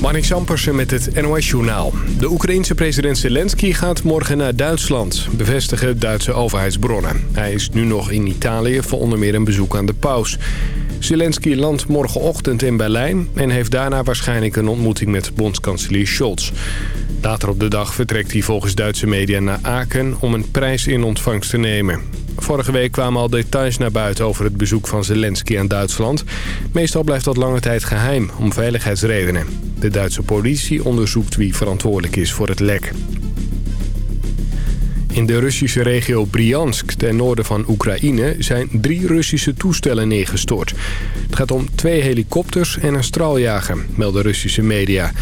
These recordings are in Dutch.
Marnik Sampersen met het NOS-journaal. De Oekraïense president Zelensky gaat morgen naar Duitsland, bevestigen Duitse overheidsbronnen. Hij is nu nog in Italië voor onder meer een bezoek aan de paus. Zelensky landt morgenochtend in Berlijn en heeft daarna waarschijnlijk een ontmoeting met bondskanselier Scholz. Later op de dag vertrekt hij volgens Duitse media naar Aken om een prijs in ontvangst te nemen. Vorige week kwamen al details naar buiten over het bezoek van Zelensky aan Duitsland. Meestal blijft dat lange tijd geheim, om veiligheidsredenen. De Duitse politie onderzoekt wie verantwoordelijk is voor het lek. In de Russische regio Bryansk, ten noorden van Oekraïne, zijn drie Russische toestellen neergestort. Het gaat om twee helikopters en een straaljager, melden Russische media.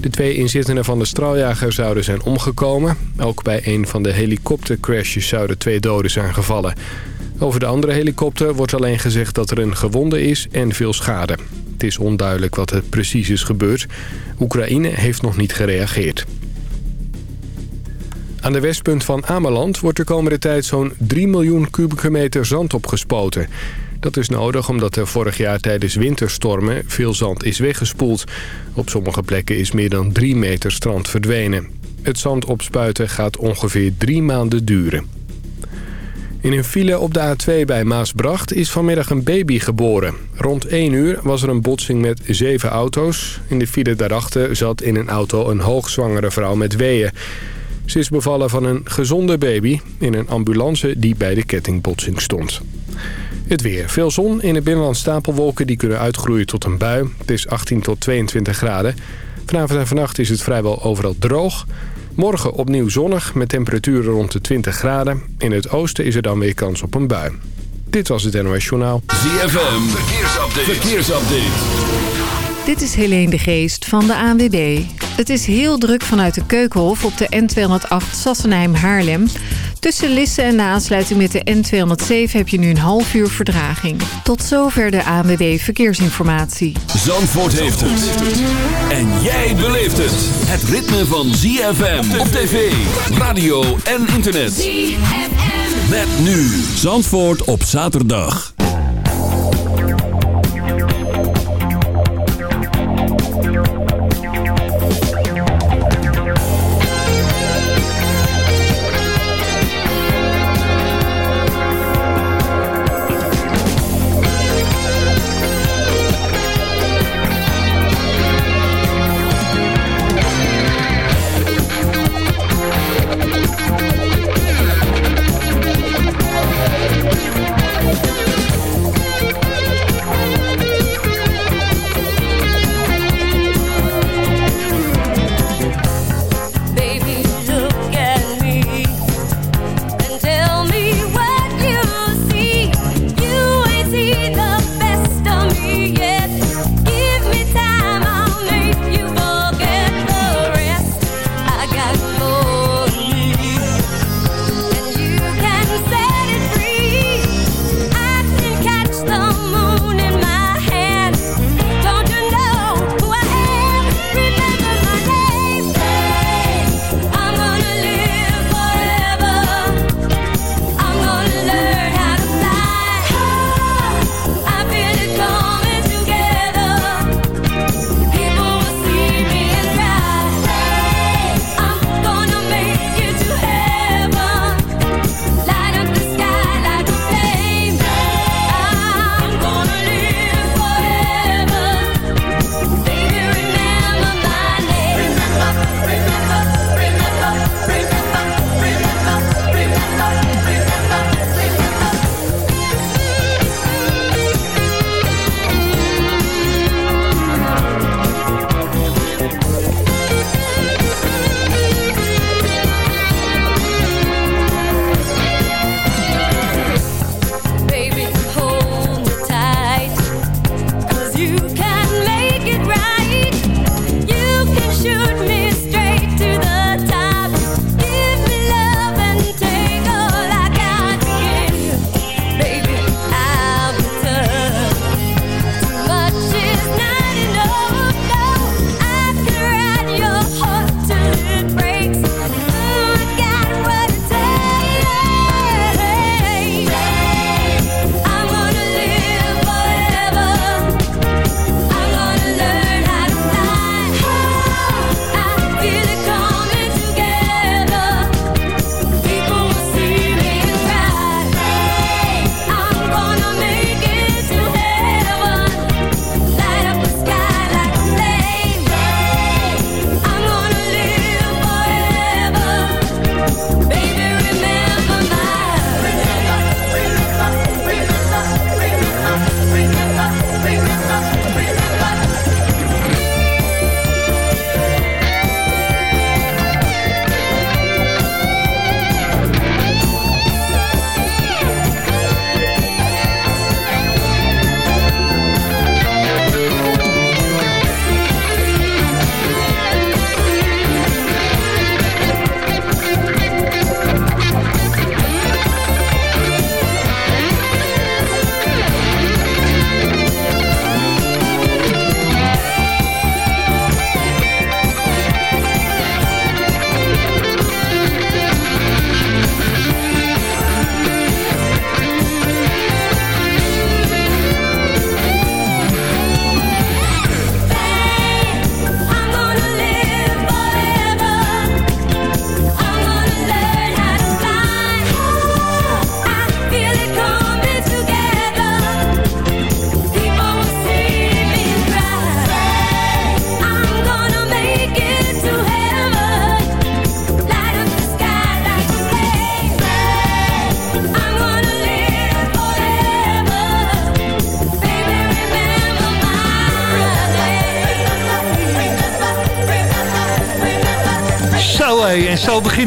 De twee inzittenden van de straaljager zouden zijn omgekomen. Ook bij een van de helikoptercrashes zouden twee doden zijn gevallen. Over de andere helikopter wordt alleen gezegd dat er een gewonde is en veel schade. Het is onduidelijk wat er precies is gebeurd. Oekraïne heeft nog niet gereageerd. Aan de westpunt van Ameland wordt de komende tijd zo'n 3 miljoen kubieke meter zand opgespoten. Dat is nodig omdat er vorig jaar tijdens winterstormen veel zand is weggespoeld. Op sommige plekken is meer dan 3 meter strand verdwenen. Het zand opspuiten gaat ongeveer drie maanden duren. In een file op de A2 bij Maasbracht is vanmiddag een baby geboren. Rond 1 uur was er een botsing met zeven auto's. In de file daarachter zat in een auto een hoogzwangere vrouw met weeën. Ze is bevallen van een gezonde baby in een ambulance die bij de kettingbotsing stond. Het weer. Veel zon. In het binnenland stapelwolken die kunnen uitgroeien tot een bui. Het is 18 tot 22 graden. Vanavond en vannacht is het vrijwel overal droog. Morgen opnieuw zonnig met temperaturen rond de 20 graden. In het oosten is er dan weer kans op een bui. Dit was het NOS Journaal. ZFM. Verkeersupdate. Verkeersupdate. Dit is Helene de Geest van de ANWB. Het is heel druk vanuit de Keukenhof op de N208 Sassenheim-Haarlem. Tussen Lisse en de aansluiting met de N207 heb je nu een half uur verdraging. Tot zover de ANWB Verkeersinformatie. Zandvoort heeft het. En jij beleeft het. Het ritme van ZFM op tv, radio en internet. ZFM. Met nu Zandvoort op zaterdag.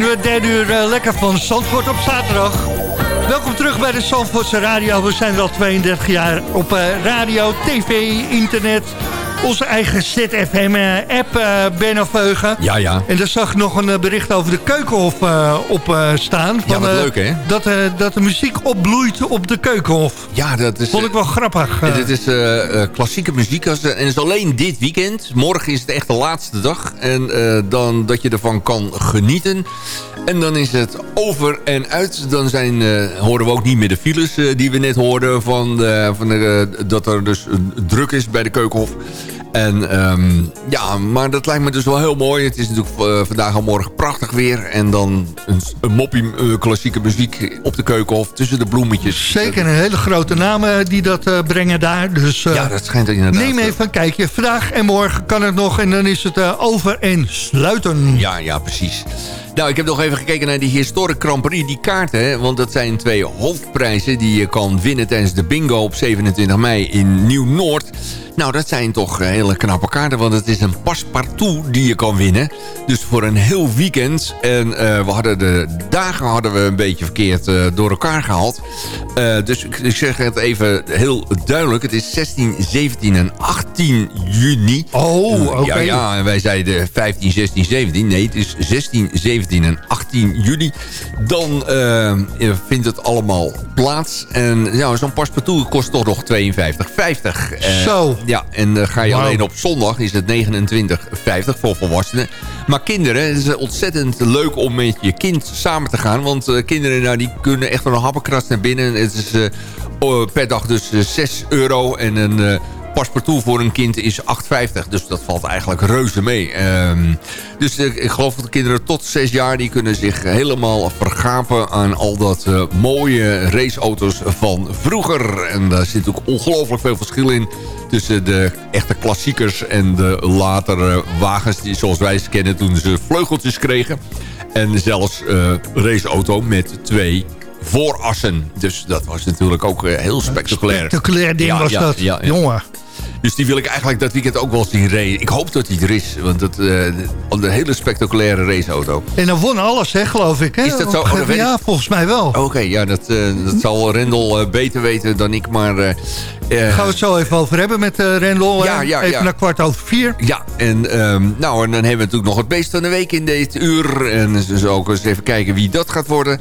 We derde uur uh, lekker van Zandvoort op zaterdag. Welkom terug bij de Zandvoortse Radio. We zijn al 32 jaar op uh, radio, tv, internet onze eigen ZFM-app, uh, Ben Veugen. Ja, ja. En daar zag ik nog een bericht over de Keukenhof uh, op uh, staan. Van, ja, wat leuk, hè? Dat, dat de muziek opbloeit op de Keukenhof. Ja, dat is... Vond ik wel grappig. Dit is klassieke muziek. En het is alleen dit weekend. Morgen is het echt de laatste dag. En dan dat je ervan kan genieten. En dan is het over en uit. Dan zijn, horen we ook niet meer de files die we net hoorden. Van, van de, dat er dus druk is bij de Keukenhof. En um, ja, maar dat lijkt me dus wel heel mooi. Het is natuurlijk uh, vandaag al morgen prachtig weer. En dan een, een moppie uh, klassieke muziek op de keukenhof tussen de bloemetjes. Zeker, een hele grote namen die dat uh, brengen daar. Dus, ja, dat schijnt inderdaad. Neem even een kijkje. Vandaag en morgen kan het nog en dan is het over en sluiten. Ja, ja, precies. Nou, ik heb nog even gekeken naar die historic Grand Prix, die kaarten. Hè? Want dat zijn twee hoofdprijzen die je kan winnen tijdens de bingo op 27 mei in Nieuw-Noord. Nou, dat zijn toch hele knappe kaarten, want het is een paspartout die je kan winnen. Dus voor een heel weekend. En uh, we hadden de dagen hadden we een beetje verkeerd uh, door elkaar gehaald. Uh, dus ik, ik, zeg het even heel duidelijk. Het is 16, 17 en 18 juni. Oh, oké. Okay. Ja, ja, en wij zeiden 15, 16, 17. Nee, het is 16, 17 en 18 juli. Dan vindt het allemaal plaats. En ja, zo'n paspartout kost toch nog 52,50. Zo. Ja, en uh, ga je wow. alleen op zondag is het 29,50 voor volwassenen. Maar kinderen, het is ontzettend leuk om met je kind samen te gaan. Want kinderen nou, die kunnen echt wel een happenkras naar binnen. Het is per dag dus 6 euro en een paspartout voor een kind is 8,50. Dus dat valt eigenlijk reuze mee. Um, dus uh, ik geloof dat de kinderen tot 6 jaar... die kunnen zich helemaal vergapen aan al dat uh, mooie raceauto's van vroeger. En daar zit ook ongelooflijk veel verschil in... tussen de echte klassiekers en de latere wagens... Die, zoals wij ze kennen toen ze vleugeltjes kregen. En zelfs uh, raceauto met twee voorassen. Dus dat was natuurlijk ook heel spectaculair. Spectaculair ding ja, was ja, dat. Ja, Jongen. Dus die wil ik eigenlijk dat weekend ook wel zien rijden. Ik hoop dat hij er is. Want het, uh, een hele spectaculaire raceauto. En dan won alles, hè, geloof ik. Hè? Is dat zo? Oh, dat ja, volgens mij wel. Oké, okay, ja, dat, uh, dat zal Rendel uh, beter weten dan ik. Maar, Gaan we het zo even over hebben met Rendel. Ja, ja, even ja. naar kwart over vier. Ja, en, um, nou, en dan hebben we natuurlijk nog het beest van de week in dit uur. En dus ook eens even kijken wie dat gaat worden.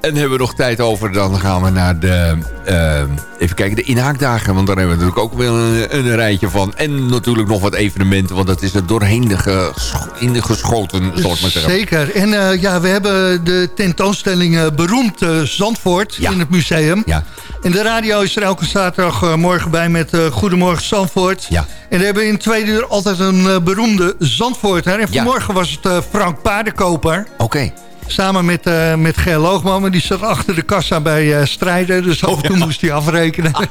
En hebben we nog tijd over, dan gaan we naar de, uh, even kijken, de inhaakdagen. Want daar hebben we natuurlijk ook wel een, een rijtje van. En natuurlijk nog wat evenementen, want dat is er doorheen de ges, in de geschoten, zoals maar zeggen. Zeker. En uh, ja, we hebben de tentoonstelling uh, Beroemd uh, Zandvoort ja. in het museum. Ja. En de radio is er elke zaterdag morgen bij met Goedemorgen Zandvoort. Ja. En we hebben in twee uur altijd een beroemde Zandvoorter. En vanmorgen ja. was het Frank Paardenkoper. Oké. Okay. Samen met, uh, met Ger Loogman, maar die zat achter de kassa bij uh, Strijden. Dus af en toe moest hij afrekenen.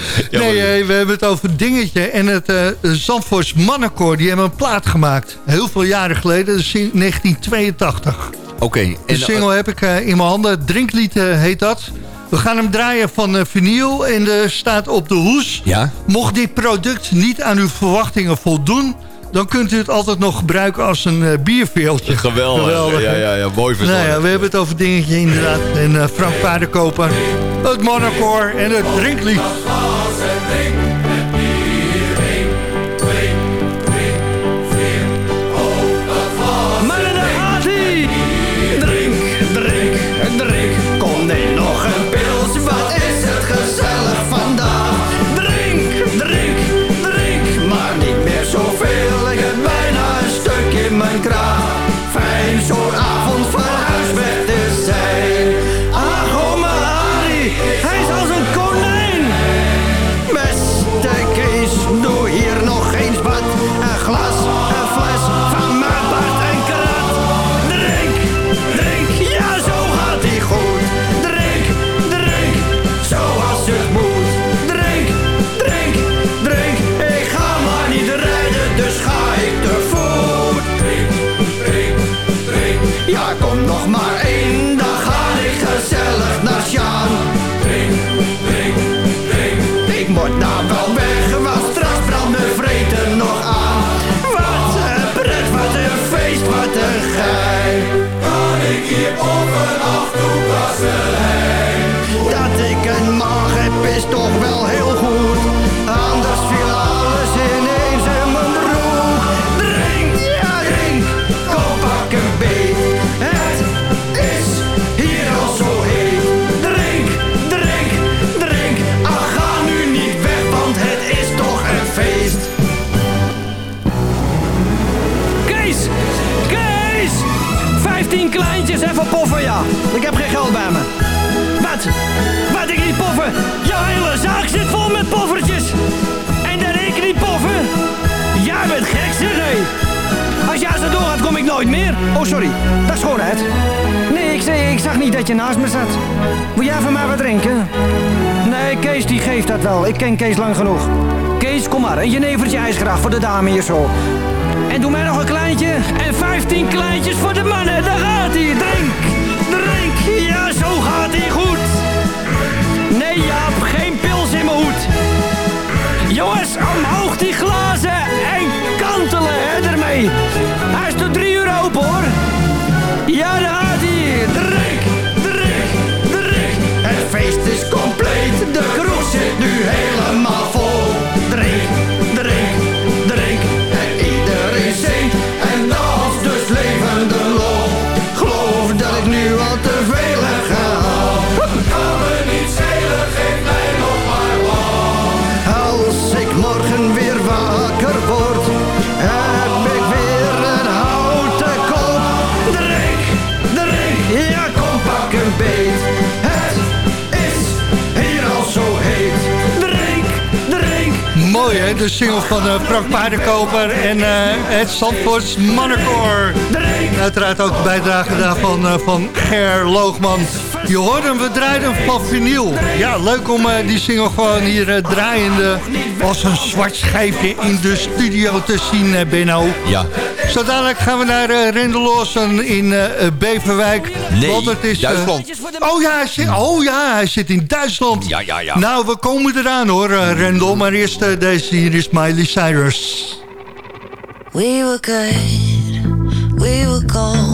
nee, uh, we hebben het over Dingetje. En het Zandvoorts Mannenkoor, die hebben een plaat gemaakt. Heel veel jaren geleden, dus in 1982. Oké. Okay. De single heb ik in mijn handen. Drinklied heet dat. We gaan hem draaien van vinyl en er staat op de hoes... Ja? Mocht dit product niet aan uw verwachtingen voldoen dan kunt u het altijd nog gebruiken als een uh, bierveeltje. Geweldig. Geweldig. Ja, ja, ja, mooi verzorgd. Nou ja, we hebben het over dingetje inderdaad. En uh, Frank Paardenkoper, het Monaco en het drinklied. nooit meer. Oh, sorry. Dat is schoonheid. Nee, ik, zei, ik zag niet dat je naast me zat. Wil jij van mij wat drinken? Nee, Kees die geeft dat wel. Ik ken Kees lang genoeg. Kees, kom maar. Een jenevertje ijsgraag voor de dame hier zo. En doe mij nog een kleintje. En 15 kleintjes voor de mannen. Daar gaat hij. Drink. Drink. Ja, zo gaat hij goed. Nee, ja, Jongens, omhoog die glazen en kantelen hè, ermee. Hij is tot drie uur open hoor. Ja, daar gaat hij. De single van eh, Frank Paardenkoper en uh, het Zandvoorts Mannenkoor. Uiteraard ook de bijdrage daarvan eh, van Ger Loogman. Je hoort hem, we draaien van vinyl. Ja, leuk om die single gewoon hier draaiende als een zwart schijfje in de studio te zien, Benno. Ja, Zodadelijk gaan we naar uh, in eh, eh, Beverwijk. Nee, het is, Duitsland. Oh, ja, hij zit, oh ja, hij zit in Duitsland. Ja, ja, ja. Nou, we komen eraan hoor, Rendel. Maar eerst deze hier is Miley Cyrus. We were good, we were cold.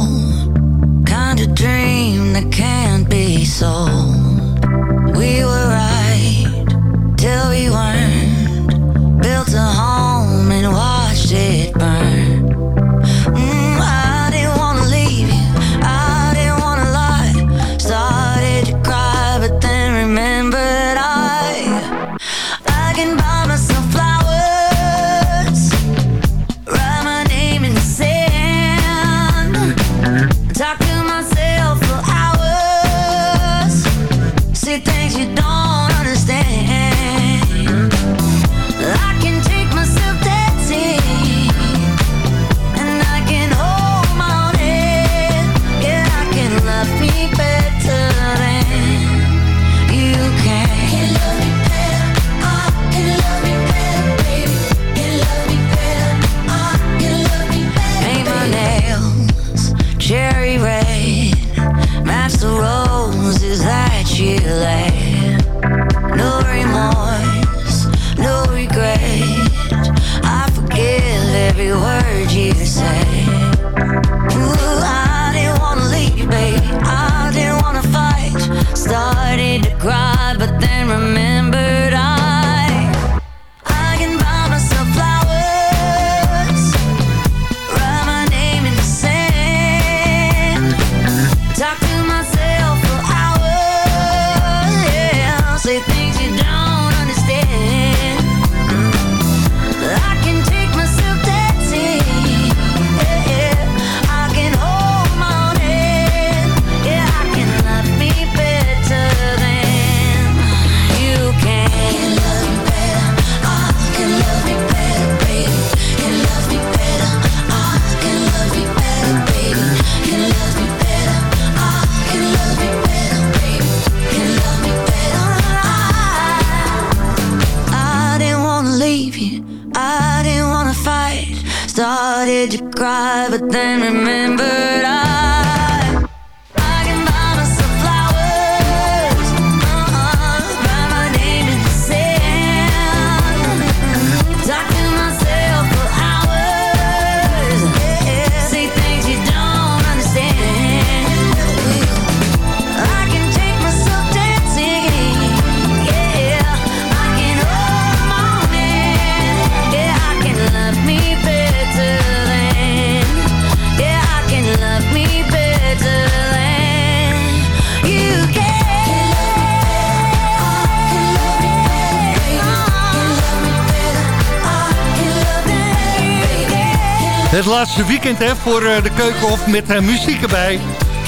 Het laatste weekend hè, voor eh, de Keukenhof met eh, muziek erbij.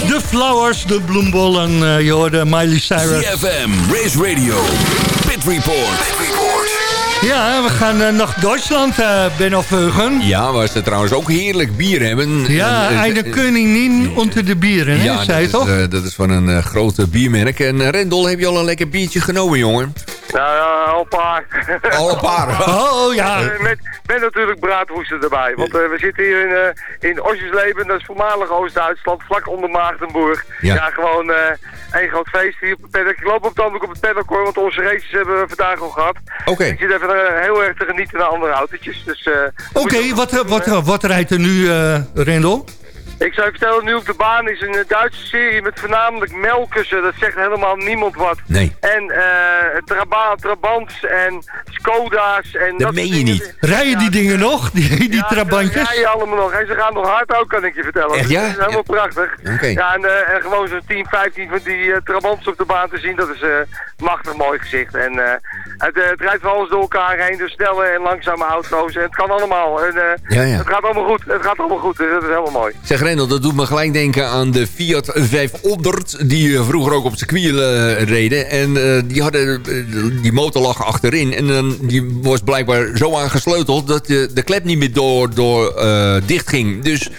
De flowers, de bloembollen, uh, je hoorde Miley Cyrus. CFM, Race Radio, Pit Report. Ja, we gaan uh, naar Duitsland, uh, Benno Veugen. Ja, waar ze trouwens ook heerlijk bier hebben. Ja, en, de koningin onder de bieren, zei dat toch? Dat is van een grote biermerk. En Rendol, heb je al een lekker biertje genomen, jongen? Nou ja, al een paar. Al een paar? oh, ja. Met, met natuurlijk braadwoesten erbij. Want uh, we zitten hier in, uh, in Osjesleben, dat is voormalig Oost-Duitsland, vlak onder Maagdenburg. Ja, ja gewoon uh, één groot feest hier op het paddock. Ik loop op het op het paddock hoor, want onze races hebben we vandaag al gehad. Oké. Okay. Ik zit even heel erg te genieten naar andere autootjes. Dus, Oké, okay, wat, wat, wat, wat rijdt er nu, Rendel? Ik zou je vertellen, nu op de baan is een Duitse serie met voornamelijk melkussen. Dat zegt helemaal niemand wat. Nee. En uh, Traba Trabants en Skoda's. En dat, dat meen je niet. Rijden die dingen nog, die, die ja, Trabantjes? Ja, rijden allemaal nog. En ze gaan nog hard ook, kan ik je vertellen. Echt, ja? Dat is helemaal ja. prachtig. Okay. Ja, en, uh, en gewoon zo'n 10, 15 van die uh, Trabants op de baan te zien, dat is uh, machtig mooi gezicht. En het, het rijdt wel alles door elkaar heen, dus snelle en langzame auto's. En het kan allemaal. En, ja, ja. Het gaat allemaal goed. Het gaat allemaal goed, dus dat is helemaal mooi. Zeg Rendel, dat doet me gelijk denken aan de Fiat 500... die vroeger ook op circuit reden. En die hadden die motor lag achterin. En dan die was blijkbaar zo aangesleuteld... dat de, de klep niet meer door, door uh, dicht ging. Dus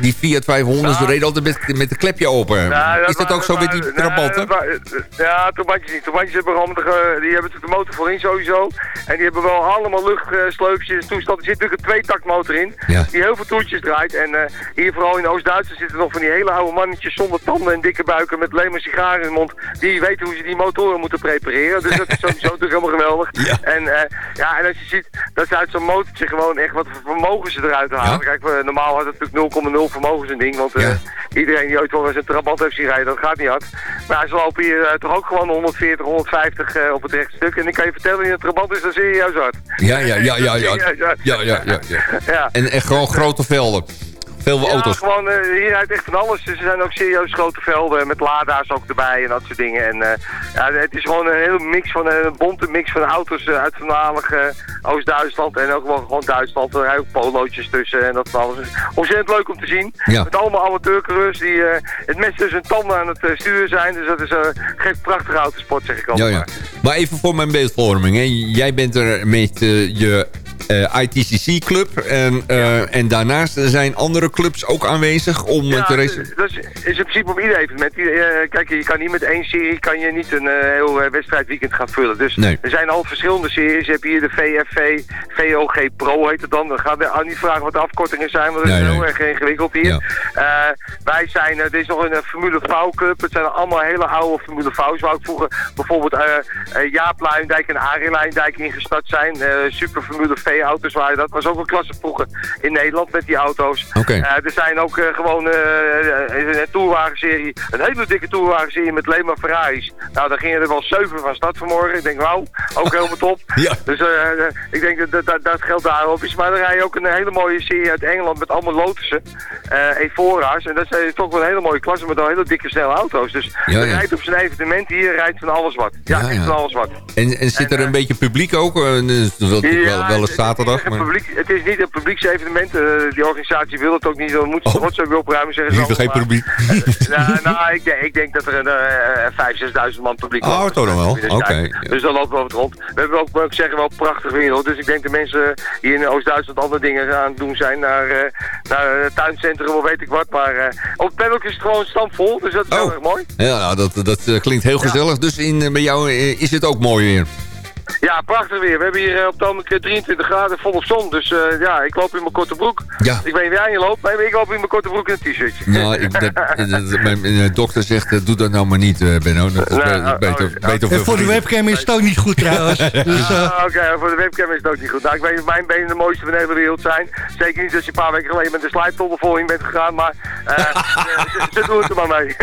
die Fiat 500 ja. reden altijd met, met de klepje open. Dat is dat ook zo met die trabanten? Ja, trabantjes niet. Trabantjes hebben gewoon de, die hebben de motor voorin sowieso. En die hebben wel allemaal luchtsleupjes en toestand. Er zit natuurlijk een tweetaktmotor in. Ja. Die heel veel toertjes draait. En hier vooral in Oost-Duitsland zitten nog van die hele oude mannetjes zonder tanden en dikke buiken met alleen maar sigaren in de mond. Die weten hoe ze die motoren moeten prepareren. Dus dat is sowieso natuurlijk helemaal geweldig. Ja. En, uh, ja, en als je ziet dat ze uit zo'n motortje gewoon echt wat vermogen ze eruit halen. Ja. Kijk, we, normaal had het natuurlijk 0,0 vermogen zijn ding. Want uh, Ja. iedereen die ooit wel eens een trabant heeft zien rijden, dat gaat niet hard. Maar ze lopen hier uh, toch ook gewoon 140, 150 uh, op het rechte stuk. En ik kan je vertellen, in een trabant is dat serieus hard. Ja, ja, ja, ja. Ja, ja, ja, ja, ja. ja. En echt gewoon grote velden. Veel Ja, auto's. gewoon, uh, hier rijdt echt van alles. Dus er zijn ook serieus grote velden met lada's ook erbij en dat soort dingen. En uh, ja, het is gewoon een hele mix van een bonte mix van auto's uit voornamelijk Oost-Duitsland en ook wel gewoon Duitsland. Er rijden ook polootjes tussen en dat van alles. Ontzettend leuk om te zien. Ja. Met allemaal amateurcoureurs die het mes tussen hun tanden aan het sturen zijn. Dus dat is, geeft prachtige autosport, zeg ik al. Ja, ja. Maar even voor mijn beeldvorming. Hè. Jij bent er met je uh, ITCC-club. En, uh, ja. en daarnaast zijn andere clubs ook aanwezig om ja, te racen? Dat is, is in principe op ieder evenement. Uh, kijk, je kan niet met één serie kan je niet een heel wedstrijdweekend gaan vullen. Dus nee. er zijn al verschillende series. Je hebt hier de VFV, VOG Pro heet het dan. Dan gaan we niet vragen wat de afkortingen zijn, want dat nee, is nee. heel erg ingewikkeld hier. Ja. wij zijn, er is nog een Formule V-club. Het zijn allemaal hele oude Formule V's. Waar ook vroeger bijvoorbeeld Jaap Luijendijk en Arie Luijendijk ingestart zijn. super Formule V auto's waren. Dat was ook een klasse vroeger in Nederland met die auto's. Okay. Uh, er zijn ook uh, gewoon uh, een tourwagenserie, een hele dikke tourwagenserie met alleen maar Ferraris. Nou, daar gingen er wel zeven van start vanmorgen. Ik denk, wauw, ook helemaal top. ja. Dus ik denk dat, dat, dat, dat geld daarop is. Maar dan rij je ook een hele mooie serie uit Engeland met allemaal Lotussen, Efora's. En dat is toch wel een hele mooie klasse met al hele dikke snelle auto's. Dus ja, ja. rijdt op zijn evenement hier, rijdt van alles wat. Ja, ja, ja. van alles wat. En, en zit er een beetje publiek ook? Wel, wel, wel eens zaterdag. Het, publiek, het is niet een publieksevenement. Uh, die organisatie wil het ook niet. Dan moeten ze oh. rotzooi weer opruimen. Zeggen ze Liever geen publiek. nou, nou ik, denk, ik, denk dat er een uh, 5.000, 6.000 man publiek is. Oh, toch nog wel? Oké. Okay. Dus dan lopen we het rond. We hebben ook, ook zeggen, wel prachtig weer. Dus ik denk dat mensen hier in Oost-Duitsland andere dingen aan het doen zijn. Naar, uh, naar het tuincentrum of weet ik wat. Maar uh, op het paddock is het gewoon stampvol. Dus dat is oh. heel erg mooi. Ja, nou, dat, dat klinkt heel gezellig. Ja. Dus in, bij jou is het ook mooi weer. Ja, prachtig weer. We hebben hier uh, op het ogenblik 23 graden volop zon. Dus uh, ja, ik loop in mijn korte broek. Ja. Ik weet niet waar je loopt, maar ik loop in mijn korte broek en een t-shirtje. Nou, ik, dat, dat, mijn, mijn, dokter zegt, uh, doe dat nou maar niet, Benno. Dat is nou, beter, oh, beter en voor de webcam is het ook niet goed trouwens. dus, ah, Oké, okay, voor de webcam is het ook niet goed. Nou, ik weet dat mijn benen de mooiste van de hele wereld zijn. Zeker niet als je een paar weken geleden met de slijptolder in bent gegaan, maar ze, ze doen het er maar mee.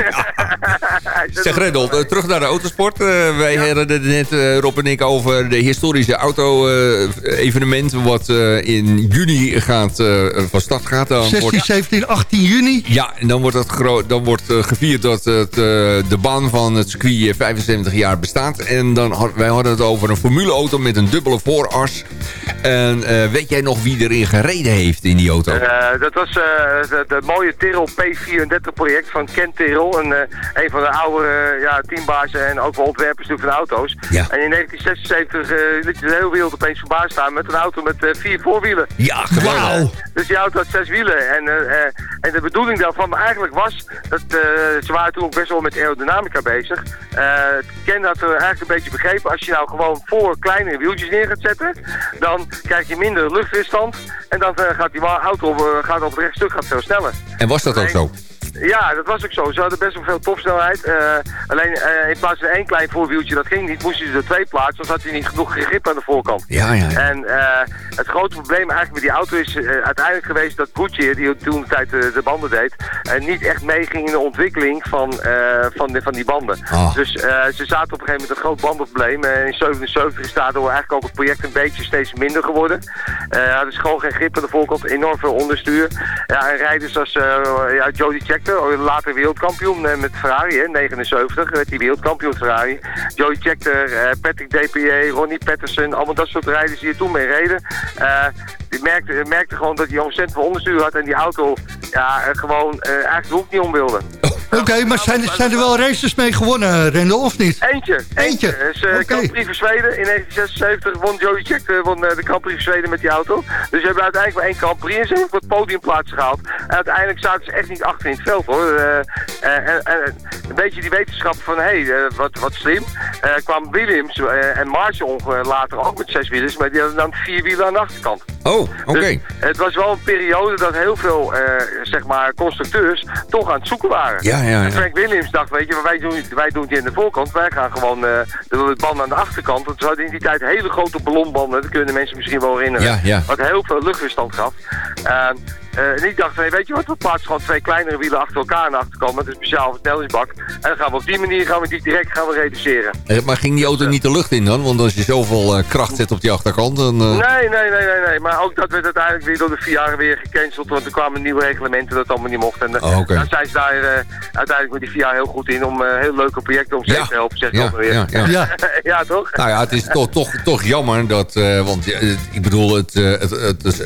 zeg Rendel, terug naar de autosport. wij ja. hadden het net, Rob en ik, over de historische auto-evenement... wat uh, in juni gaat, uh, van start gaat. Dan 16, wordt, 17, 18 juni? Ja, en dan wordt, het dan wordt uh, gevierd dat het, de baan van het circuit 75 jaar bestaat. En dan had, wij hadden het over een formuleauto met een dubbele vooras. En eh, weet jij nog wie erin gereden heeft in die auto? Uh, dat was het mooie Tirol P34 project van Ken Tirol. Een, een van de oude ja, teambazen en ook wel ontwerpers van auto's. Ja. En in 1976 liet de hele wereld opeens verbaasd staan met een auto met vier voorwielen. Ja, geweldig. Dus die auto had zes wielen. En, en de bedoeling daarvan eigenlijk was, dat, ze waren toen ook best wel met aerodynamica bezig. Ken had er eigenlijk een beetje begrepen, als je nou gewoon voor kleine wieltjes neer gaat zetten, dan krijg je minder luchtweerstand. En dan uh, gaat die auto op, uh, gaat op het rechtstuk gaat veel sneller. En was dat ook zo? Ja, dat was ook zo. Ze hadden best wel veel topsnelheid. Uh, alleen uh, in plaats van één klein voorwieltje, dat ging niet, moesten ze er twee plaatsen. Want had hij niet genoeg grip aan de voorkant. Ja, ja. ja. En uh, het grote probleem eigenlijk met die auto is uiteindelijk geweest dat Goodyear, die toen de tijd de, banden deed, niet echt meeging in de ontwikkeling van, van, de, van die banden. Oh. Dus ze zaten op een gegeven moment een groot bandenprobleem. En in 77 is daardoor eigenlijk ook het project een beetje steeds minder geworden. hadden dus gewoon geen grip aan de voorkant, enorm veel onderstuur. Ja, en rijders als ja, Jody Check later wereldkampioen eh, met Ferrari, hè, 79, werd hij wereldkampioen Ferrari. Joey Checker, eh, Patrick DPA, Ronnie Patterson, allemaal dat soort rijders die er toen mee reden. Uh, die merkte, merkte gewoon dat hij veel onderstuur had en die auto ja, gewoon eigenlijk de hoek niet om wilde. Oké, maar zijn, zijn er wel races mee gewonnen, Rendel, of niet? Eentje. Eentje. Dus uh, okay. Grand Prix van Zweden in 1976 won Joey Check uh, won, uh, de Grand Prix van Zweden met die auto. Dus ze hebben uiteindelijk maar één Grand Prix en ze hebben wat podiumplaatsen gehaald. En uiteindelijk zaten ze echt niet achter in het veld hoor. en, een beetje die wetenschap van, hé, hey, wat, wat slim. kwam Williams en Marshall later ook met zes wielers, maar die hadden dan vier wielen aan de achterkant. Oh, oké. Okay. Dus het was wel een periode dat heel veel, zeg maar, constructeurs toch aan het zoeken waren. Ja, ja, ja. Frank Williams dacht, weet je, wij doen, wij doen het in de voorkant. Wij gaan gewoon uh, de banden aan de achterkant. Want ze hadden in die tijd hele grote ballonbanden. Dat kunnen mensen misschien wel herinneren. Ja, ja. Wat heel veel luchtweerstand gaf. Uh, uh, en ik dacht, hey, weet je wat, we plaatsen gewoon twee kleinere wielen achter elkaar aan de achterkant met een speciaal versnellingsbak. En dan gaan we op die manier gaan we die direct gaan we reduceren. Maar ging die auto niet de lucht in dan? Want als je zoveel uh, kracht zet op die achterkant... Dan, uh... Nee, nee, nee, nee, nee. Maar ook dat werd uiteindelijk weer door de VIA weer gecanceld. Want er kwamen nieuwe reglementen dat het allemaal niet mocht. En oh, okay. dan zijn ze daar uiteindelijk met die VIA heel goed in om heel leuke projecten om ja. te helpen. Zeg ja, weer. Ja, ja. ja. ja, toch? Nou ja, het is toch, toch, toch jammer dat... want ik bedoel, het, het, het, het,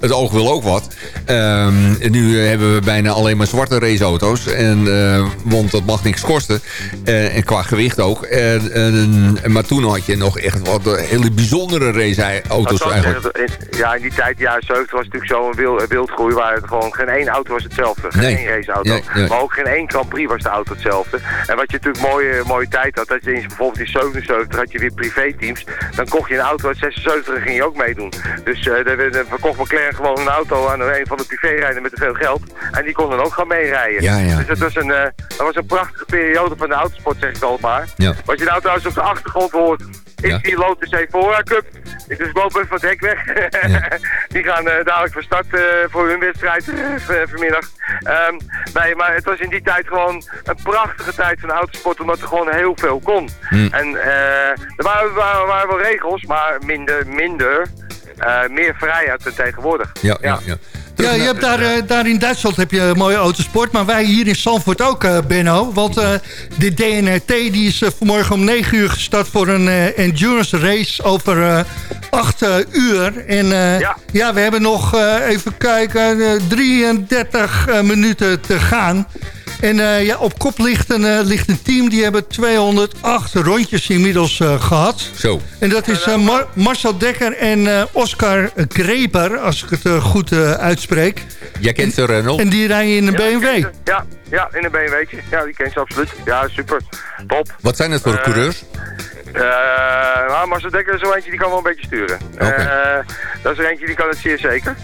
het oog wil ook wat. Um, en nu hebben we bijna alleen maar zwarte raceauto's. En, uh, want dat mag niks kosten. Uh, en qua gewicht ook. En, en, maar toen had je nog echt wat hele bijzondere raceauto's eigenlijk. In, ja, in die tijd, jaren 70, was het natuurlijk zo'n wild, wildgroei... waar het gewoon geen één auto was hetzelfde. Geen nee. één raceauto. Nee, nee. Maar ook geen één Grand Prix was de auto hetzelfde. En wat je natuurlijk mooie, mooie tijd had... dat je in, bijvoorbeeld in 77 had je weer privéteams. Dan kocht je een auto uit 76 en ging je ook meedoen. Dus uh, dan verkocht McLaren gewoon een auto aan een van de privérijden met veel geld. En die kon dan ook gaan meerijden. Ja, ja. Dus het was een, uh, dat was een prachtige periode van de autosport, zeg ik al maar. Ja. Wat je nou trouwens op de achtergrond hoort, is Ja. die Lotus Evora Cup. Dus ik loop even van het hek weg. die gaan uh, dadelijk van start uh, voor hun wedstrijd vanmiddag. Um, nee, maar het was in die tijd gewoon een prachtige tijd van de autosport, omdat er gewoon heel veel kon. Hm. En er waren, waren, waren wel regels, maar minder, minder. meer vrijheid dan tegenwoordig. Ja, ja, ja. Ja, je hebt daar, uh, daar in Duitsland heb je mooie autosport. Maar wij hier in Zandvoort ook, uh, Benno. Want uh, de DNRT die is vanmorgen om 9 uur gestart voor een endurance race over 8 uur. En ja. ja. we hebben nog, even kijken, 33 minuten te gaan. En uh, ja, op kop ligt een, uh, ligt een team. Die hebben 208 rondjes inmiddels uh, gehad. Zo. En dat is Mar Marcel Dekker en Oscar Greper, als ik het goed uitspreek. Jij kent ze, Renault? En die rijden in een ja, BMW. Ja, ja, in een BMW'tje. Ja, die ken ze absoluut. Ja, super. Top. Wat zijn het voor coureurs? Uh, nou, Marcel Dekker is zo eentje die kan wel een beetje sturen. Okay. Uh, dat is er eentje die kan het zeer zeker.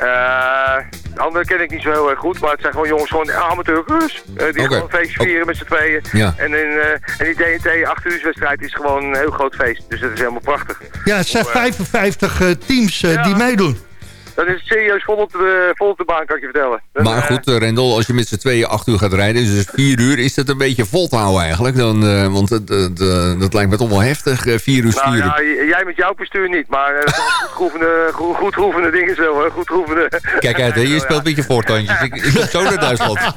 Uh, de andere ken ik niet zo heel erg goed, maar het zijn gewoon jongens, gewoon amateurcoureurs. die okay. gewoon een feestje vieren met z'n tweeën. Ja. En, in, en die DNT 8 uur wedstrijd is gewoon een heel groot feest. Dus dat is helemaal prachtig. Ja, het zijn 55 teams ja. die meedoen. Dan is het serieus vol op de, vol op de baan, kan ik je vertellen. Maar eh, goed, eh, Rendel, als je met z'n tweeën acht uur gaat rijden... dus vier uur, is dat een beetje vol te houden eigenlijk. Dan, eh, want eh, dat lijkt me toch wel heftig, eh, vier uur Nou sturen. ja, j- jij met jouw bestuur niet, maar eh, dat zijn goed goed, dingen zo, hè. Kijk uit, hè, je speelt met je voortandjes. Ik, ik zo naar Duitsland.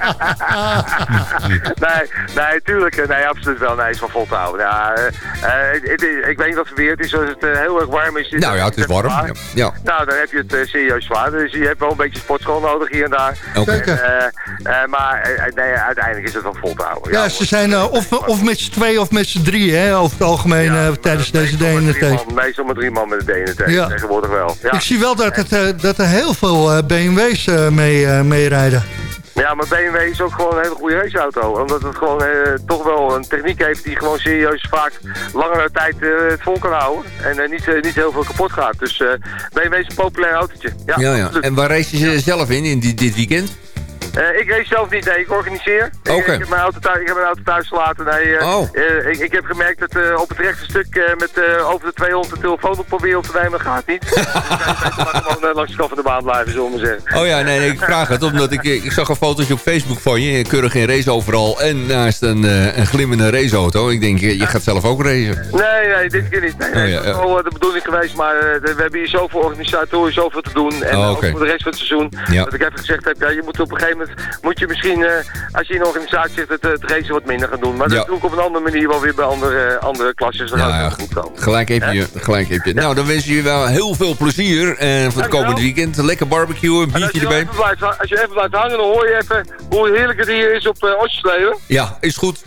nee, nee, tuurlijk. eh, Nee, absoluut wel. Nee, is wel vol te houden. Ja, eh, eh, het- ik weet niet wat het weer is. Als het eh, heel erg warm is... Nou ja, het is warm. Ja. ja. Nou, dan heb je het eh, serieus zwaar. Dus je hebt wel een beetje sportschool nodig hier en daar. Zeker. Eh, eh, maar eh, nee, uiteindelijk is het wel vol te houden. Ja, ze zijn of, of met z'n twee of met z'n drie, hè, over het algemeen Ja, tijdens deze DNT. Meestal met drie man met de DNT. Ja. Tegenwoordig wel. Ja. Ik zie wel dat, het, dat er heel veel BMW's mee, eh, meerijden. Ja, maar BMW is ook gewoon een hele goede raceauto. Omdat het gewoon eh, toch wel een techniek heeft die gewoon serieus vaak langere tijd eh, het vol kan houden. En eh, niet, eh, niet heel veel kapot gaat. Dus BMW is een populair autootje. Ja, Ja. En waar race je zelf in, in dit, dit weekend? Eh, ik race zelf niet, nee, ik organiseer. Ik- Oké. Ik, heb mijn auto thuis, ik heb mijn auto thuis gelaten. Nee, eh, Oh. eh, ik, ik heb gemerkt dat op het rechte stuk met over de 200 de telefoon op proberen op te nemen gaat niet. dus ik gewoon langs de kant van de baan blijven, zullen we zeggen. Oh ja, nee, nee, ik vraag het omdat ik, ik zag een fotootje op Facebook van je. Keurig in race overal en naast een, een glimmende raceauto. Ik denk, je je gaat zelf ook racen. Nee, nee, dit keer niet. Nee, Oh, ja, dat is wel de bedoeling geweest, maar we hebben hier zoveel organisatoren, zoveel te doen. En Oh, ook voor de rest van het seizoen. Ja. Dat ik even gezegd heb, ja, je moet op een gegeven moment, moet je misschien, eh, als je in een organisatie zit, het, het racen wat minder gaan doen. Maar Ja. dat doe ik op een andere manier wel weer bij andere, eh, andere klasses. Dan Ja, gaat het goed komen. Gelijk heb je, gelijk heb je. Nou, dan wens je je wel heel veel plezier en voor het komende weekend. Lekker barbecue, een als biertje erbij. blijft, als je even blijft hangen, dan hoor je even hoe heerlijk het hier is op uh, Osjesleven. Ja, is goed.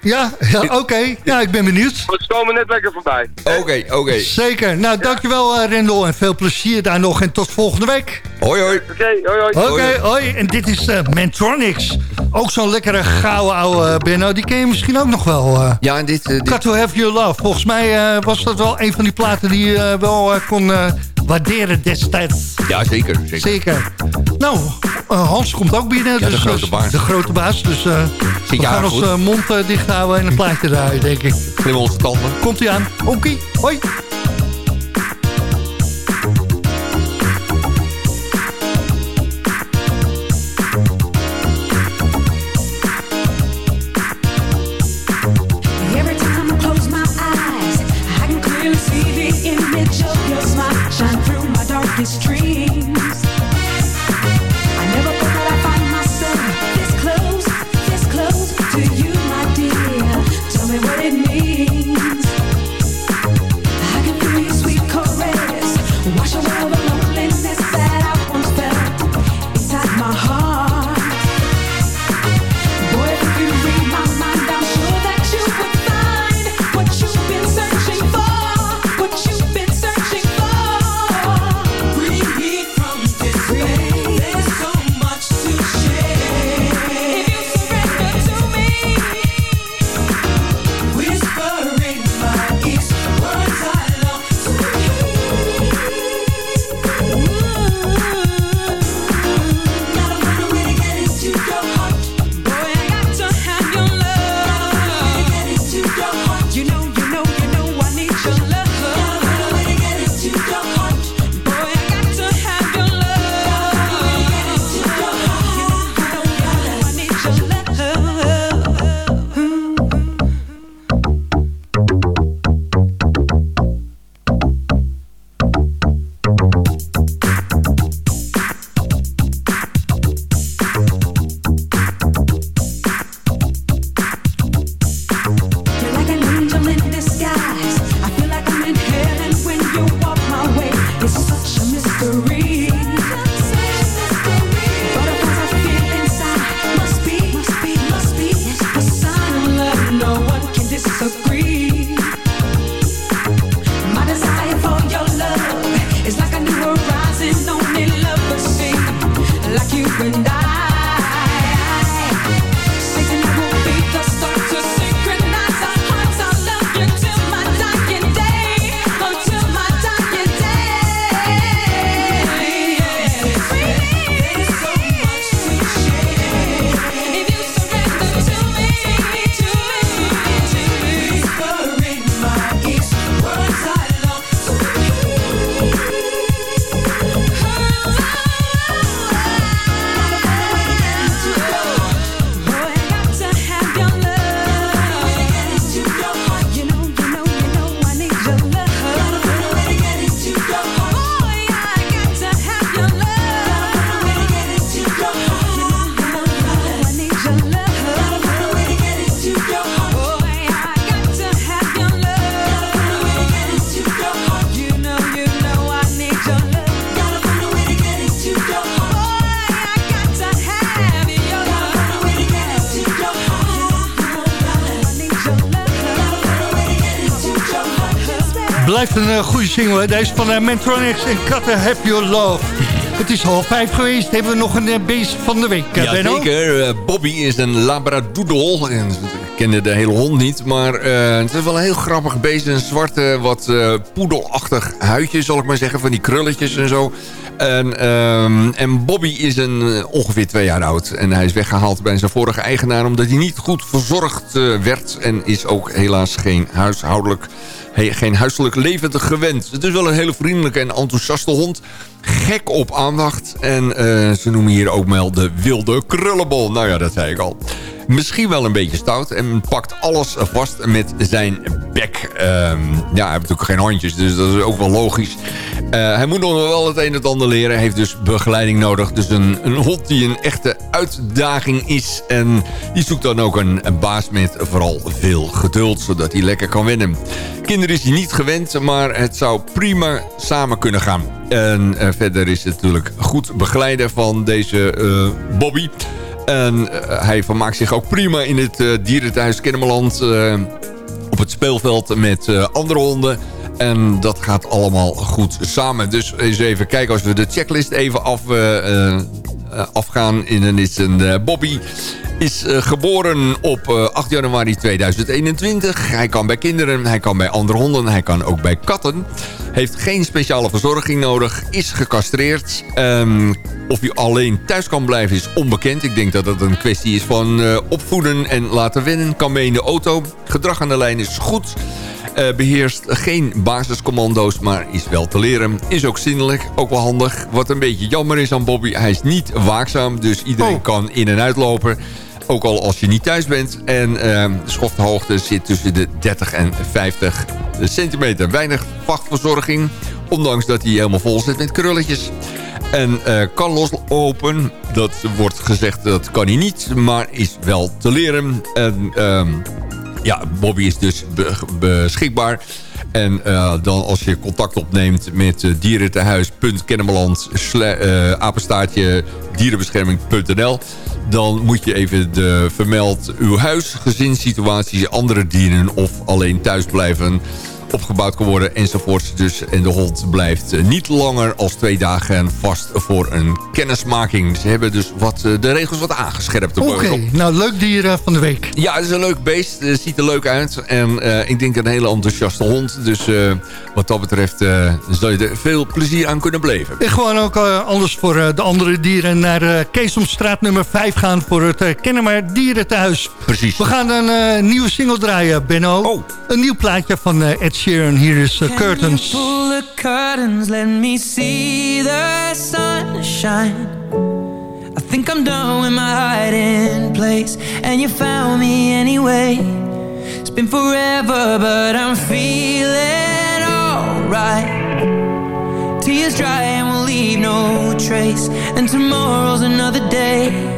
Ja, ja oké. Ja, ik ben benieuwd. Ze komen net lekker voorbij. Oké, oké. Zeker. Nou, dankjewel eh, Rendel en veel plezier daar nog en tot volgende week. Hoi, hoi. Oké, hoi hoi. Oké, Hoi. hoi. En dit is eh Mantronics. Ook zo'n lekkere gouden oude eh, Benno. Die ken je misschien ook nog wel. eh. Ja, en dit... eh, dit Got to have your love. Volgens mij eh, was dat wel een van die platen die je eh, wel eh, kon eh, waarderen destijds. ja, zeker. zeker. Zeker. Nou, eh, Hans komt ook binnen. Ja, de dus, grote eh, baas. De grote baas. Dus Zit we gaan ons mond dicht houden en een plaatje draaien, denk ik. Glimmen onze tanden. Komt hij aan. Oké, hoi. Blijft een uh, goede single. Deze van uh, Mantronics en Cutter Have Your Love. Het is half vijf geweest. Hebben we nog een uh, beest van de week, Ja, zeker. Bobby is een labradoodle. En ik kende de hele hond niet. Maar het is wel een heel grappig beest. Een zwarte, wat poedelachtig huidje, zal ik maar zeggen. Van die krulletjes en zo. En, um, en Bobby is een, ongeveer twee jaar oud. En hij is weggehaald bij zijn vorige eigenaar... omdat hij niet goed verzorgd werd. En is ook helaas geen huishoudelijk geen huiselijk leven gewend. Het is wel een hele vriendelijke en enthousiaste hond. Gek op aandacht. En uh, ze noemen hier ook wel de wilde krullenbol. Nou ja, dat zei ik al. Misschien wel een beetje stout. En pakt alles vast met zijn bek. Uh, ja, hij heeft natuurlijk geen handjes. Dus dat is ook wel logisch. Uh, hij moet nog wel het een en het ander leren. Heeft dus begeleiding nodig. Dus een, een hond die een echte uitdaging is. En die zoekt dan ook een, baas met vooral veel geduld. Zodat hij lekker kan winnen. Kinderen is hij niet gewend. Maar het zou prima samen kunnen gaan. En uh, verder is het natuurlijk goed begeleiden van deze uh, Bobby. En uh, hij vermaakt zich ook prima in het uh, dierenthuis Kennemerland... op het speelveld met andere honden. En dat gaat allemaal goed samen. Dus eens even kijken als we de checklist even af, afgaan. In, dan is een Bobby is uh, geboren op uh, 8 januari 2021. Hij kan bij kinderen, hij kan bij andere honden, hij kan ook bij katten. Heeft geen speciale verzorging nodig, is gecastreerd. Um, of hij alleen thuis kan blijven is onbekend. Ik denk dat het een kwestie is van opvoeden en laten wennen. Kan mee in de auto. Gedrag aan de lijn is goed. Uh, beheerst geen basiscommando's, maar is wel te leren. Is ook zinnelijk, ook wel handig. Wat een beetje jammer is aan Bobby, hij is niet waakzaam. Dus iedereen oh. kan in- en uitlopen. Ook al als je niet thuis bent. En uh, de schofthoogte zit tussen de 30 en 50 centimeter. Weinig vachtverzorging. Ondanks dat hij helemaal vol zit met krulletjes. En uh, kan loslopen. Dat wordt gezegd dat kan hij niet. Maar is wel te leren. En uh, ja, Bobby is dus be beschikbaar. En uh, dan als je contact opneemt met uh. Uh, apenstaartje dierenbescherming.nl... dan moet je even de vermeld uw huis, gezinssituatie... andere dieren of alleen thuis blijven opgebouwd kan worden enzovoort. Dus, en de hond blijft eh, niet langer als twee dagen vast voor een kennismaking. Ze hebben dus wat, eh, de regels wat aangescherpt. Oké, okay, nou leuk dier eh, van de week. Ja, het is een leuk beest. Het ziet er leuk uit. En uh, ik denk een hele enthousiaste hond. Dus uh, wat dat betreft uh, zal je er veel plezier aan kunnen beleven. En gewoon ook anders voor de andere dieren naar Keesomstraat nummer 5 gaan... voor het uh, Kennemer Dierenthuis. Precies. We gaan een nieuwe single draaien, Benno. Oh. Een nieuw plaatje van Ed Sheeran. Hier is uh, Curtains. Pull the curtains, let me see the sunshine. I think I'm done with my hiding place. And you found me anyway. It's been forever, but I'm feeling alright. Tears dry and we'll leave no trace. And tomorrow's another day.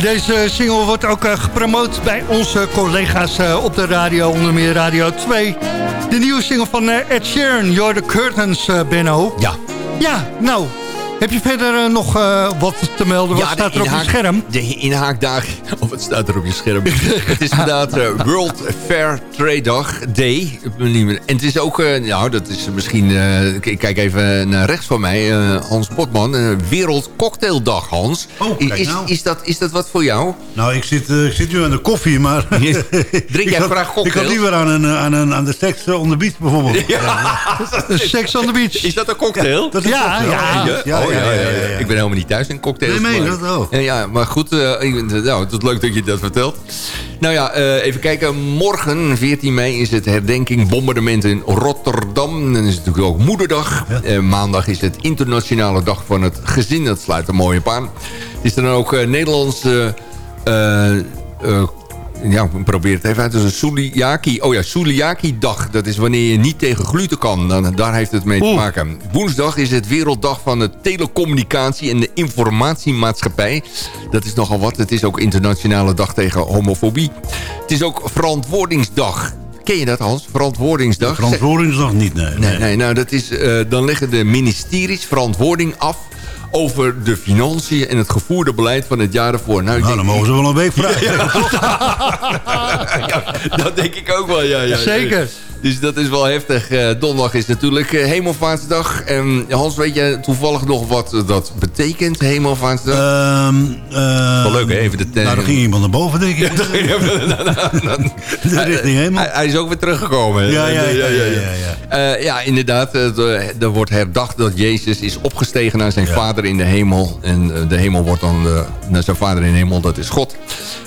En deze single wordt ook eh, gepromoot bij onze collega's eh, op de radio, onder meer Radio 2. De nieuwe single van eh, Ed Sheeran, You're the Curtains, Benno. Ja. Ja, nou, heb je verder eh, nog eh, wat te melden? Wat Ja, staat er op je scherm? De inhaakdagen. Of wat staat er op je scherm? het is inderdaad eh, World Fair Trade Dag Day. En het is ook, eh, nou dat is misschien... eh, ik kijk even naar rechts van mij. eh, Hans Potman. eh, Wereld Cocktaildag, Hans. Oh, kijk is, nou. is, dat, is dat wat voor jou? Nou, ik zit, eh, ik zit nu aan de koffie, maar... Drink ik jij graag Ik cocktails? had liever aan, een, aan, een, aan de seks on the beach bijvoorbeeld. Sex on the Beach. Is dat een cocktail? Dat is Ja, cocktail. ja. Ja, oh, ja, ja, ja, ja. Ik ben helemaal niet thuis in cocktails. Nee, maar- dat? Oh. Eh, Ja, maar goed. eh, ik- nou, het is leuk dat je dat vertelt. Nou ja, eh, even kijken. Morgen, 14 mei, is het herdenking bombardement in Rotterdam. Dan is het natuurlijk ook moederdag. Eh, maandag is het internationale dag van het gezin. Dat sluit er mooi op aan. Is er dan ook Nederlandse... eh, ja, ik probeer het even uit. Dat is een Suliaki. Oh ja, Suliaki-dag. Dat is wanneer je niet tegen gluten kan. Dan, daar heeft het mee te maken. Woensdag is het Werelddag van de Telecommunicatie en de Informatiemaatschappij. Dat is nogal wat. Het is ook Internationale Dag tegen Homofobie. Het is ook Verantwoordingsdag. Ken je dat, Hans? Verantwoordingsdag. Verantwoordingsdag niet, nee. Nee, nee nou, dat is, eh, dan leggen de ministeries verantwoording af over de financiën en het gevoerde beleid van het jaar ervoor. Nou, ik Nou, denk- dan mogen ze wel een week vrij. ja, dat denk ik ook wel, ja. ja. Zeker. Dus dat is wel heftig. Eh, donderdag is natuurlijk eh, Hemelvaartsdag. En Hans, weet je toevallig nog wat eh, dat betekent, Hemelvaartsdag? Ehm, eh, wel leuk, hè? Even de Nou, dan ging iemand naar boven, denk ik. De richting hemel. Hij, hij is ook weer teruggekomen. Ja, ja, ja, ja, ja, ja. Eh, ja, inderdaad. eh, de- Er wordt herdacht dat Jezus is opgestegen naar zijn vader in de hemel. En eh, de hemel wordt dan eh, naar zijn vader in de hemel. Dat is God.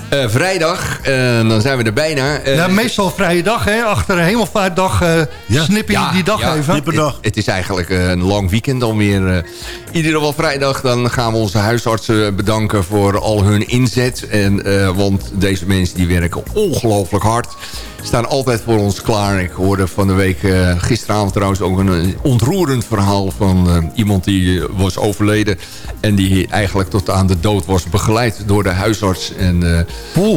Eh, vrijdag, eh, dan zijn we er bijna. Eh, Ja, meestal vrije dag, hè? Achter een hemelvaartdag eh snip je die dag even. Snipperdag. Het, het is eigenlijk een lang weekend alweer. eh iedere wel vrijdag dan gaan we onze huisartsen bedanken voor al hun inzet. En, eh, want deze mensen die werken ongelooflijk hard. Staan altijd voor ons klaar. Ik hoorde van de week, eh, gisteravond trouwens ook een, eh, ontroerend verhaal van eh, iemand die was overleden. En die eigenlijk tot aan de dood was begeleid door de huisarts. En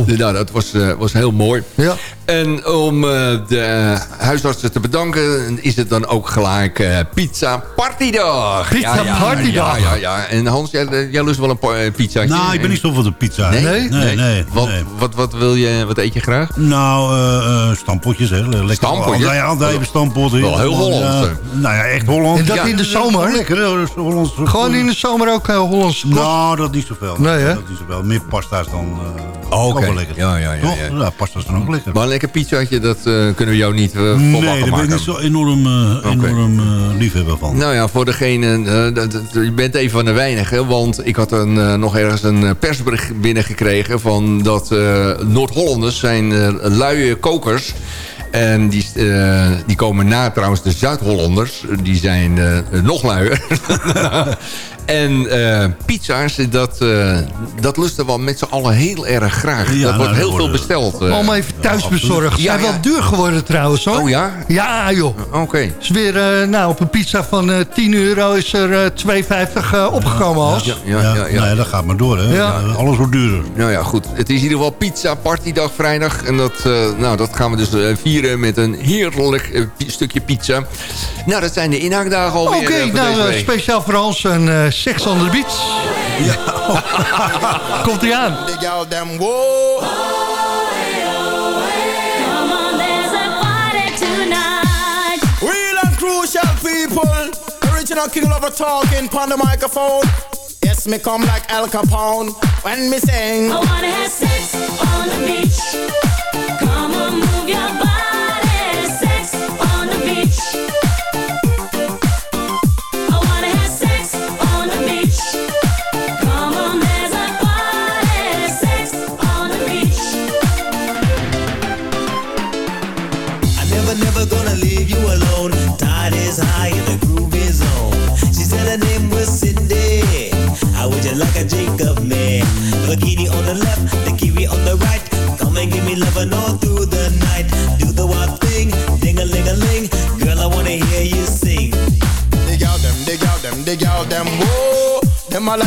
nou, dat was, was heel mooi. Ja. En om de huisartsen te bedanken is het dan ook gelijk pizza partydag. Pizza partydag. Ja, ja, ja. En Hans, jij, jij lust wel een pizzaatje? Nou, ik ben niet zo van de pizza. Nee? Nee, nee. nee, Wat, nee. Wat, wat, wil je, wat eet je graag? Nou, eh eh, stampotjes, hè. Lekker. Stampotjes? Ja, altijd even stampotten. Wel heel Ja, Hollands, hè? Nou ja, echt Hollands. En dat Ja, in de zomer? Lekker. Hollands. Gewoon in de zomer ook uh, Hollandse kost. Nou, dat niet zoveel. Nee, hè? Dat niet zoveel. Meer pasta's dan... eh Oh, oké. ook wel lekker. Ja, ja, ja, Toch? ja. Ja, pasta's dan ook lekker. Maar een lekker pizzaatje, dat eh, kunnen we jou niet uh, nee, daar ben ik niet zo enorm, eh, enorm eh, liefhebber van. Nou ja, voor degene, eh, je bent een van de weinigen. Want ik had een, eh, nog ergens een eh, persbericht binnengekregen... van dat eh, Noord-Hollanders zijn eh, luie kokers... En die, eh, die komen na trouwens de Zuid-Hollanders. Die zijn eh, nog luier. en eh, pizza's, dat, eh, dat lusten we met z'n allen heel erg graag. Ja, dat nou, wordt heel dat veel besteld. eh. Allemaal even thuis bezorgd. Ja, wel duur geworden trouwens hoor. Oh ja? Ja joh. Oké. Is weer, eh, nou, op een pizza van eh 10 euro is er eh 2,50 eh, opgekomen als. Ja, ja, ja, ja. Nee, dat gaat maar door, hè. Ja. Alles wordt duurder. Nou ja, goed. Het is in ieder geval pizza partydag vrijdag. En dat, eh, nou, dat gaan we dus eh, vieren met een heerlijk eh, stukje pizza. Nou, dat zijn de inhaakdagen Oké, alweer eh, voor nou deze eh, week. speciaal voor ons een eh Sex on the Beach. Ja. Komt hij aan. The girl them whoa. Come on, there's a party tonight. Real and crucial people. Original king lover talking on the microphone. Yes, me come like Al Capone when me sing. I wanna have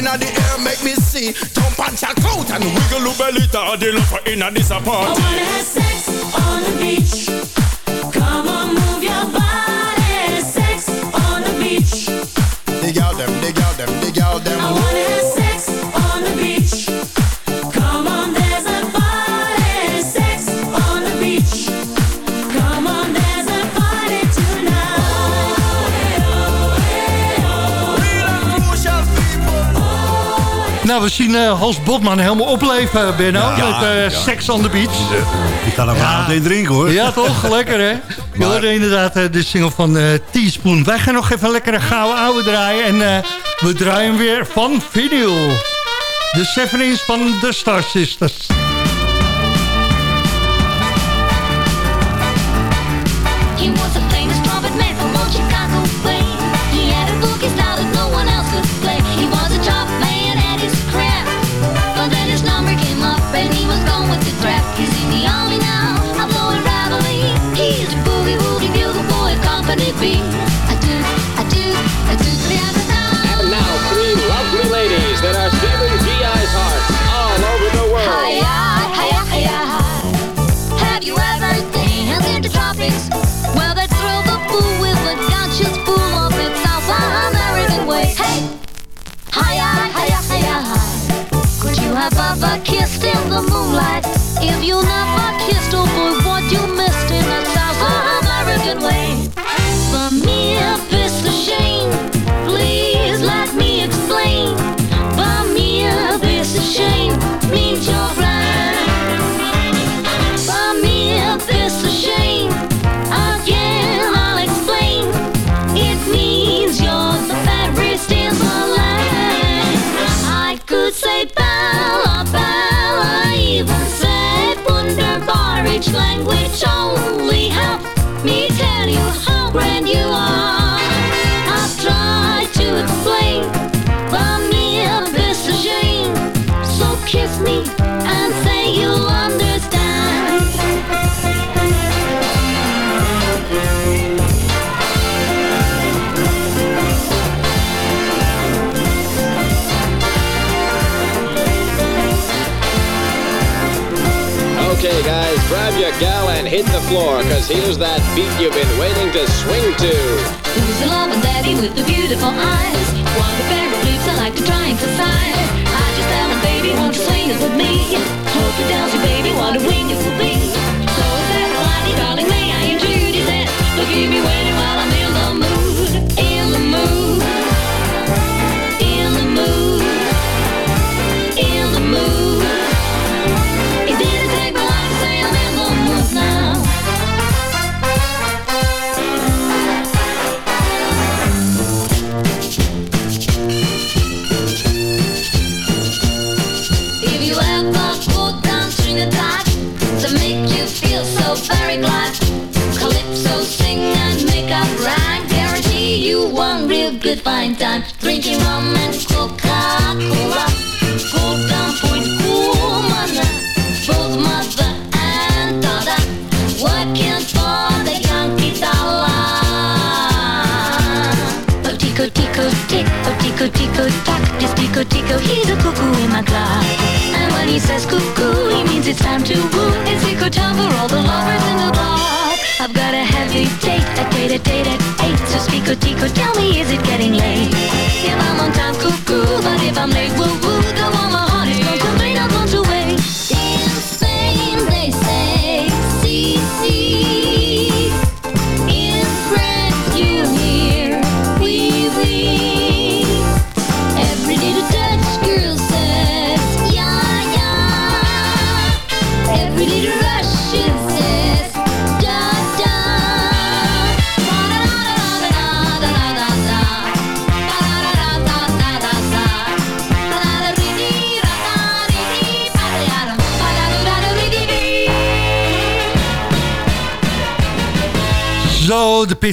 inna the air, make me see. Jump and out and wiggle your belly inna this I wanna have sex on the beach. Come on, We zien eh, Hans Botman helemaal opleven, Benno. met eh, Sex on the Beach. Ik ga er een drinken hoor. Ja, toch? Lekker, hè? Je hoorde inderdaad eh, de single van Teaspoon. Wij gaan nog even een lekkere gouden oude draaien. En we draaien weer van vinyl. De Seven Inch van de Star Sisters. Company B. I do, I do, I do the other And now, three lovely ladies that are stealing GI's hearts all over the world. Hiya, hiya, hiya, hi. Have you ever danced in the tropics? Well, they thrill the fool with a conscious of its American way. Hey, hiya, hiya, hiya, hi. Could you have ever kissed in the moonlight? If you never kissed, oh boy, hit the floor, cause here's that beat you've been waiting to swing to. Who's the loving daddy with the beautiful eyes? One of the favorite flutes I like to try and emphasize. I just tell him, baby, won't you swing it with me? Hope it down, baby, what a wing it will be. So is that lightning, darling, may I introduce it? Look at me waiting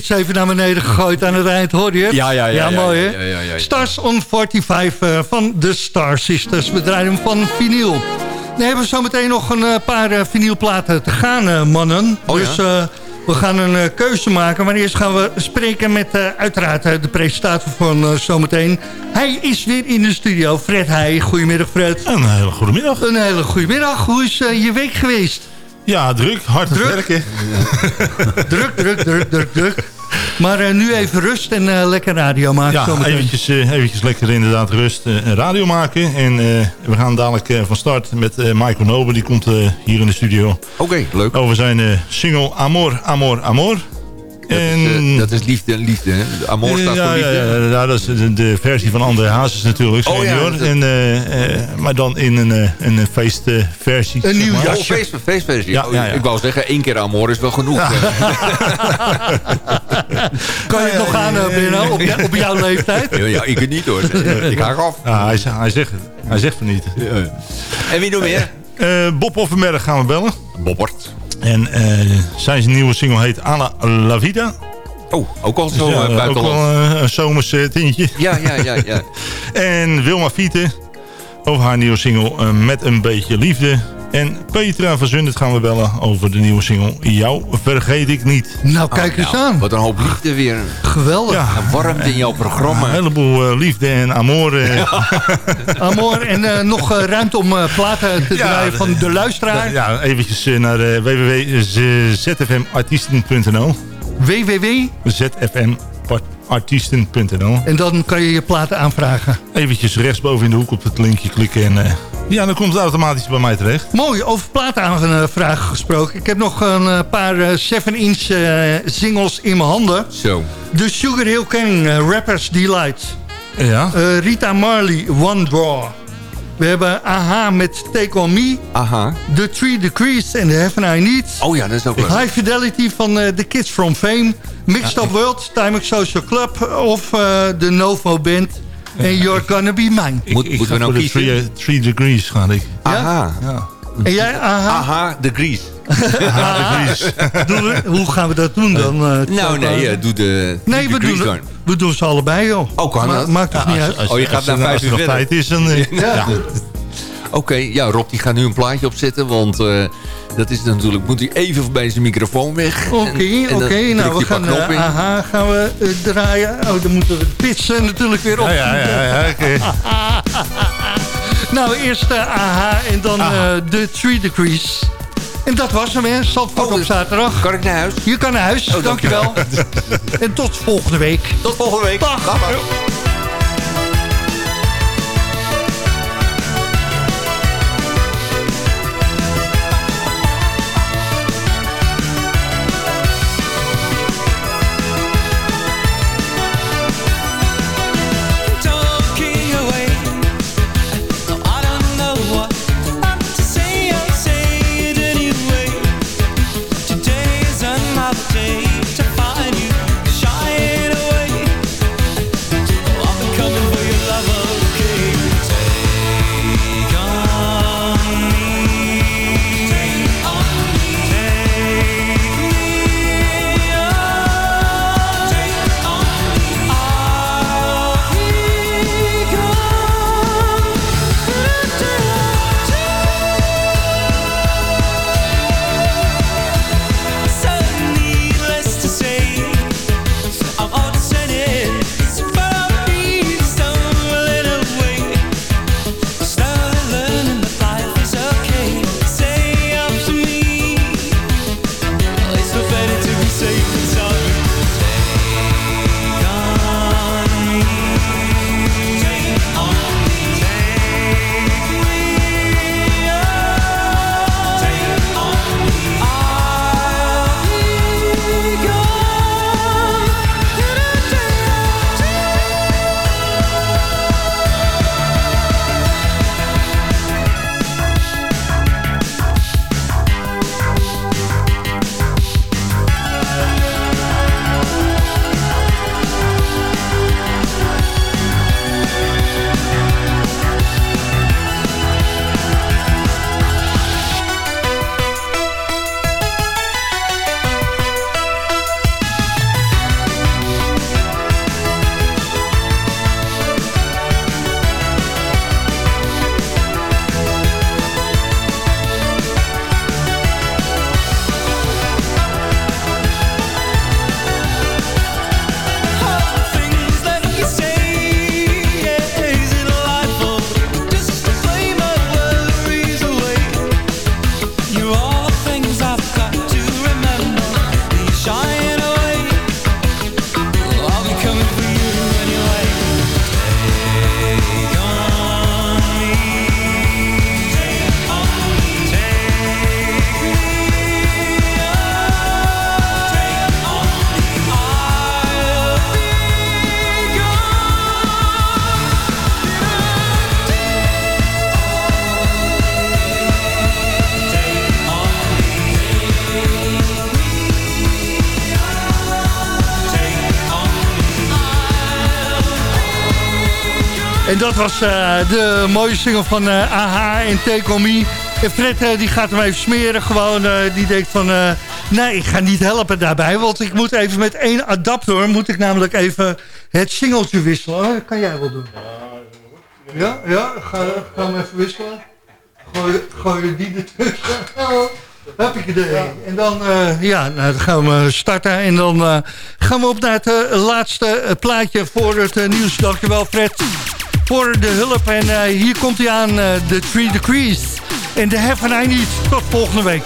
Even naar beneden gegooid aan het eind, hoor je het? Ja, ja, ja, ja, mooi hè? ja, ja, ja, ja. Stars on 45 eh, van de Star Sisters. We draaien hem van vinyl. We hebben zometeen nog een eh, paar eh, vinylplaten te gaan, mannen. Oh, ja? dus eh, we gaan een keuze maken. Maar eerst gaan we spreken met eh, uiteraard de presentator van eh, zometeen. Hij is weer in de studio. Fred Heij. Goedemiddag, Fred. Een hele goede middag. Een hele goede middag. Hoe is je week geweest? Ja, druk. Hard aan het Druk? werken. druk, druk, druk, druk, druk. Maar eh, nu even rust en eh, lekker radio maken. Ja, eventjes, eh, eventjes lekker inderdaad rust en radio maken. En eh, we gaan dadelijk van start met eh, Michael Nober. Die komt eh, hier in de studio. Oké, leuk. Over zijn eh, single Amor, Amor, Amor. Dat, en, is, eh, dat is liefde en liefde, hè? Amor staat ja, voor liefde. Ja, ja, ja, dat is de, de versie van André Hazes natuurlijk, Oh, ja, senior. dat- en, eh, eh, maar dan in een, een feestversie. Een nieuw Oh, jasje. feest, feestversie. Ja, Oh, ja, ja. Ik wou zeggen, één keer Amor is wel genoeg. Kan je het nog aan, Benno, op, op jouw leeftijd? Ja, ja, ik het niet hoor. Ik haak af. Ja, hij, zegt- hij, zegt, hij zegt van niet. En wie nog meer? Eh, Bob Offenberg gaan we bellen. Bobbert. En eh, zijn nieuwe single heet Alla La Vida. Oh, ook al zo Ja, eh, ook buitenland. wel eh, een zomers tintje. Ja, ja, ja, ja. En Wilma Fiete over haar nieuwe single Met een beetje liefde. En Petra van Zundert gaan we bellen over de nieuwe single Jou vergeet ik niet. Nou, kijk eens Nou, aan. Wat een hoop liefde weer. Geweldig. Ja, En warmte in jouw een programma. heleboel eh, liefde en amor. eh. Amor, en eh, nog ruimte om platen te Ja, draaien van de luisteraar. Ja, eventjes naar uh, www.zfmartiesten.nl www. zfmartiesten.nl En dan kan je je platen aanvragen. Eventjes rechtsboven in de hoek op het linkje klikken en eh, ja, dan komt het automatisch bij mij terecht. Mooi, over platen aanvragen gesproken. Ik heb nog een eh, paar 7-inch singles in mijn handen. Zo. De Sugar Hill Gang, eh, Rappers Delight. Ja. Eh, Rita Marley, One Draw. We hebben AHA met Take On Me. Aha. The Three Degrees and The Heaven I Need. Oh ja, dat is ook leuk. High Fidelity van eh, The Kids From Fame. Mixed Up World, Time Social Club of eh, de Novo Band. En You're Gonna Be Mine. Ik, Moet- ik moeten ga we nou voor de kiezen? three, three degrees gaan ik. Aha. Ja. En jij, AHA? Aha, de Gries. Doen we- hoe gaan we dat doen dan? eh, Nou nee, eh, doe de nee, we doen, dan. we doen ze allebei, joh. Oh, kan Ma- dat? Maakt toch niet uit? Als, Oh, je gaat als- naar als vijf er uur tijd is, dan... eh, ja. Oké, ja, Rob die gaat nu een plaatje opzetten, want eh, dat is natuurlijk, moet hij even voorbij zijn microfoon weg. Oké, oké. Nou, we gaan eh, AHA gaan we eh, draaien. Oh, dan moeten we de pitsen natuurlijk weer op. Ja, ja, ja, ja, oké. Nou, eerst AHA en dan eh, de Three Degrees. En dat was hem, hè. Zandvoort op zaterdag. Kan ik naar huis? Je kan naar huis, Oh, dankjewel. en tot volgende week. Tot volgende week. Dag. Dag, En dat was eh, de mooie single van AH en Me. En Fred eh, die gaat hem even smeren gewoon. die denkt van, nee, ik ga niet helpen daarbij. Want ik moet even met één adapter, moet ik namelijk even het singeltje wisselen. Oh, dat kan jij wel doen. Ja, ja, ga, ga hem even wisselen. Gooi, gooi die ertussen. Heb ik idee. En dan, ja, nou, dan gaan we starten. En dan gaan we op naar het laatste plaatje voor het nieuws. Dankjewel Fred voor de hulp. En eh, hier komt hij aan, eh, de Three Degrees. En de Heaven I Need. Tot volgende week.